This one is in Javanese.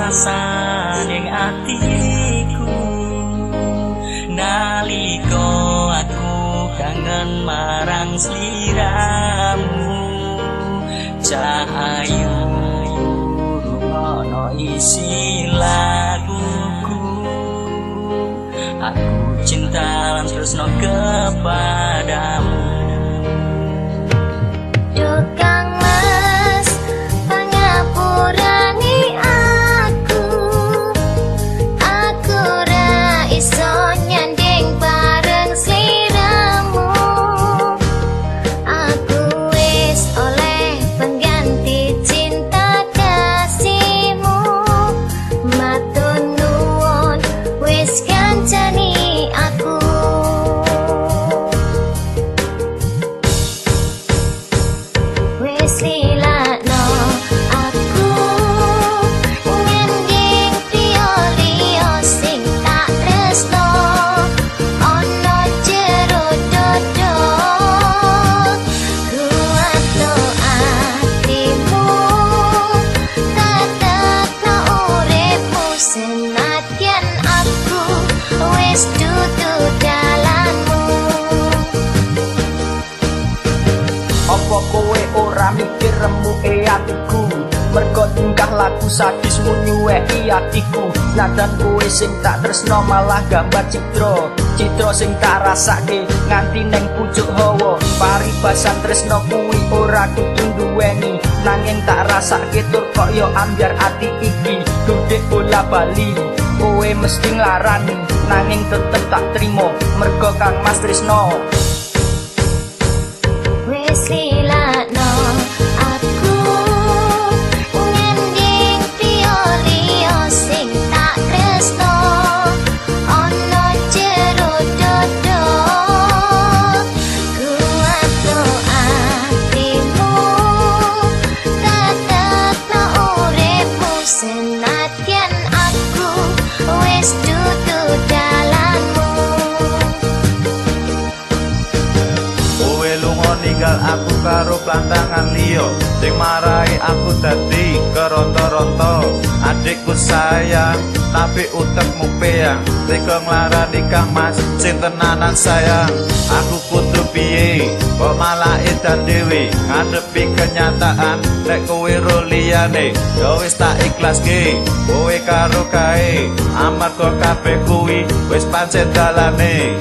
rasaning atiku. Naliko aku kangen marang sliramu cahayu ono isi laguku. Aku cinta lan terus no kepadamu remuke atiku. Mergo tingkah laku sadismu nyuweki atiku. Nadan kowe sing tak tresno malah gambar citra. Citra sing tak rasake nganti neng pucuk hawa. Paribasan tresno kuwi ora kudu duweni Nanging tak rasake tur kok yo ambyar ati iki. Dudek bola bali Kowe mesti nglarani. Nanging tetep tak trimo Mergo kang mas tresno ninggal aku karo plantangan liya. Sing marai aku dadi keronto-ronto. Adikku sayang tapi utekmu peyang. Tega nglarani kang mas sing tenanan sayang. Aku kudu piye kok malah edan dhewe ngadepi kenyataan nek kowe ro liyane. Ya wis tak ikhlaske kowe karo kae. Amarga kabeh kuwi wis pancen dalane